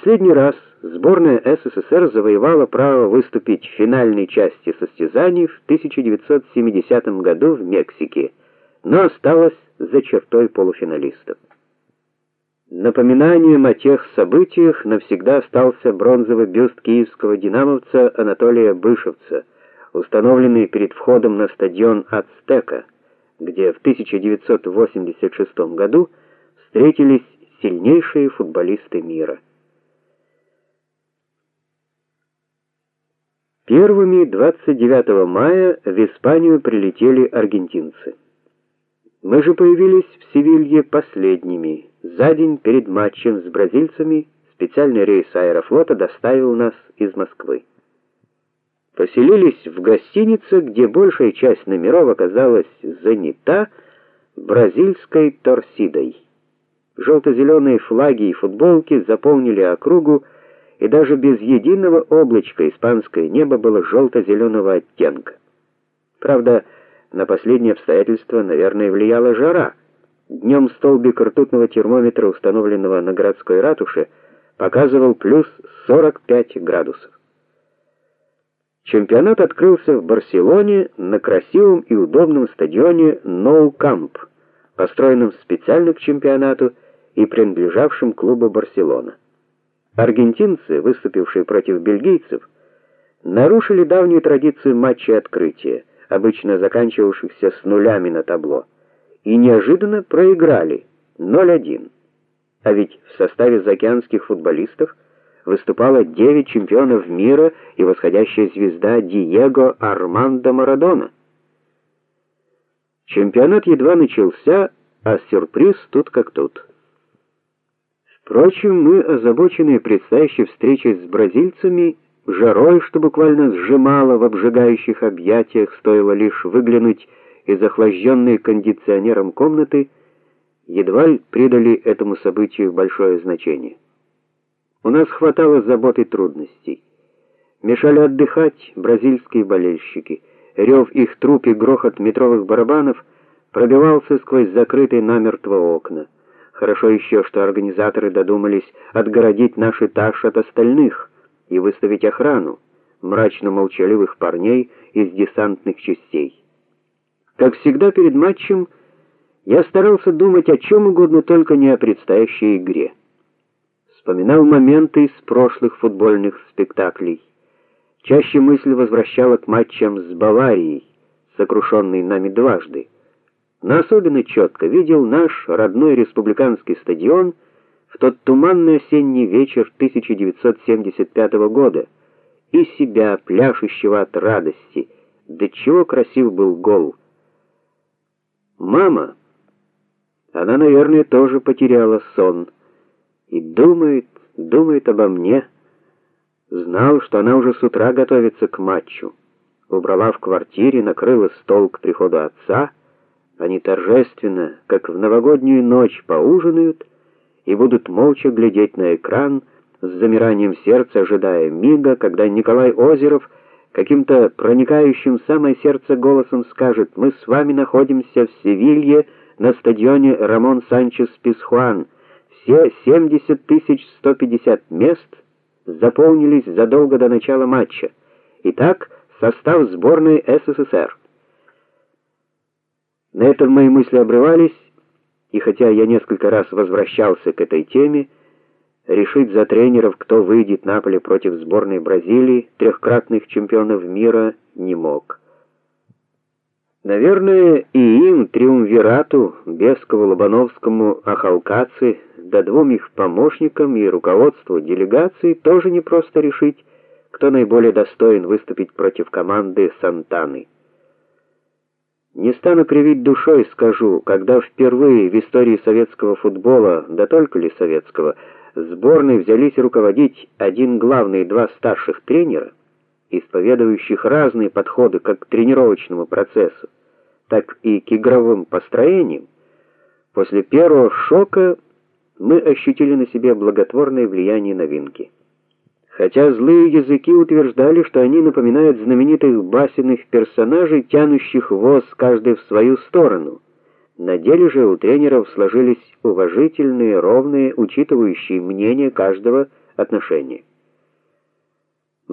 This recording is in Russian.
последний раз сборная СССР завоевала право выступить в финальной части состязаний в 1970 году в Мексике, но осталась за чертой полуфиналистов. Напоминанием о тех событиях навсегда остался бронзовый бюст киевского динамовца Анатолия Бышевца, установленный перед входом на стадион Ацтека, где в 1986 году встретились сильнейшие футболисты мира. Первыми 29 мая в Испанию прилетели аргентинцы. Мы же появились в Севилье последними. За день перед матчем с бразильцами специальный рейс Аэрофлота доставил нас из Москвы. Поселились в гостинице, где большая часть номеров оказалась занята бразильской торсидой. желто зеленые флаги и футболки заполнили округу, и даже без единого облачка испанское небо было желто зеленого оттенка. Правда, на последнее обстоятельство, наверное, влияла жара. Днем столбик ртутного термометра, установленного на городской ратуше, показывал плюс 45 градусов. Чемпионат открылся в Барселоне на красивом и удобном стадионе Nou Camp, построенном специально к чемпионату и принадлежавшем клубу Барселона. Аргентинцы, выступившие против бельгийцев, нарушили давнюю традицию матча открытия обычно заканчивавшихся с нулями на табло, и неожиданно проиграли 0:1. А ведь в составе заокеанских футболистов выступало 9 чемпионов мира и восходящая звезда Диего Армандо Марадона. Чемпионат едва начался, а сюрприз тут как тут. Впрочем, мы, озабоченные предстоящей встречей с бразильцами, жарой, что буквально сжимало в обжигающих объятиях, стоило лишь выглянуть из охлажденной кондиционером комнаты, едва ли придали этому событию большое значение. У нас хватало забот и трудностей. Мешали отдыхать бразильские болельщики. Рев их труп и грохот метровых барабанов пробивался сквозь закрытые намертво окна. Хорошо еще, что организаторы додумались отгородить наш этаж от остальных и выставить охрану мрачно-молчаливых парней из десантных частей. Как всегда перед матчем я старался думать о чем угодно, только не о предстоящей игре. Вспоминал моменты из прошлых футбольных спектаклей. Чаще мысль возвращала к матчам с Баварией, сокрушенной нами дважды. Но особенно четко видел наш родной республиканский стадион — в тот туманный осенний вечер 1975 года и себя, пляшущего от радости. Да чего красив был гол. Мама, она, наверное, тоже потеряла сон и думает, думает обо мне. Знал, что она уже с утра готовится к матчу. Убрала в квартире, накрыла стол к приходу отца. Они торжественно, как в новогоднюю ночь, поужинают и будут молча глядеть на экран с замиранием сердца, ожидая мига, когда Николай Озеров каким-то проникающим в самое сердце голосом скажет: "Мы с вами находимся в Севилье на стадионе Рамон Санчес Писхуан. Все 70 150 мест заполнились задолго до начала матча. Итак, состав сборной СССР". На этом мои мысли обрывались, и хотя я несколько раз возвращался к этой теме, решить за тренеров, кто выйдет на поле против сборной Бразилии, трехкратных чемпионов мира, не мог. Наверное, и им, триумвирату, Бескову, Лобановскому, Ахалкацы, да двум их помощникам и руководству делегации тоже не просто решить, кто наиболее достоин выступить против команды Сантаны. Не стану кривить душой, скажу, когда впервые в истории советского футбола, да только ли советского, сборной взялись руководить один главный и два старших тренера, исповедующих разные подходы как к тренировочному процессу, так и к игровым построениям, после первого шока мы ощутили на себе благотворное влияние новинки. Хотя злые языки утверждали, что они напоминают знаменитых басенных персонажей, тянущих воз каждый в свою сторону. На деле же у тренеров сложились уважительные, ровные, учитывающие мнение каждого отношения.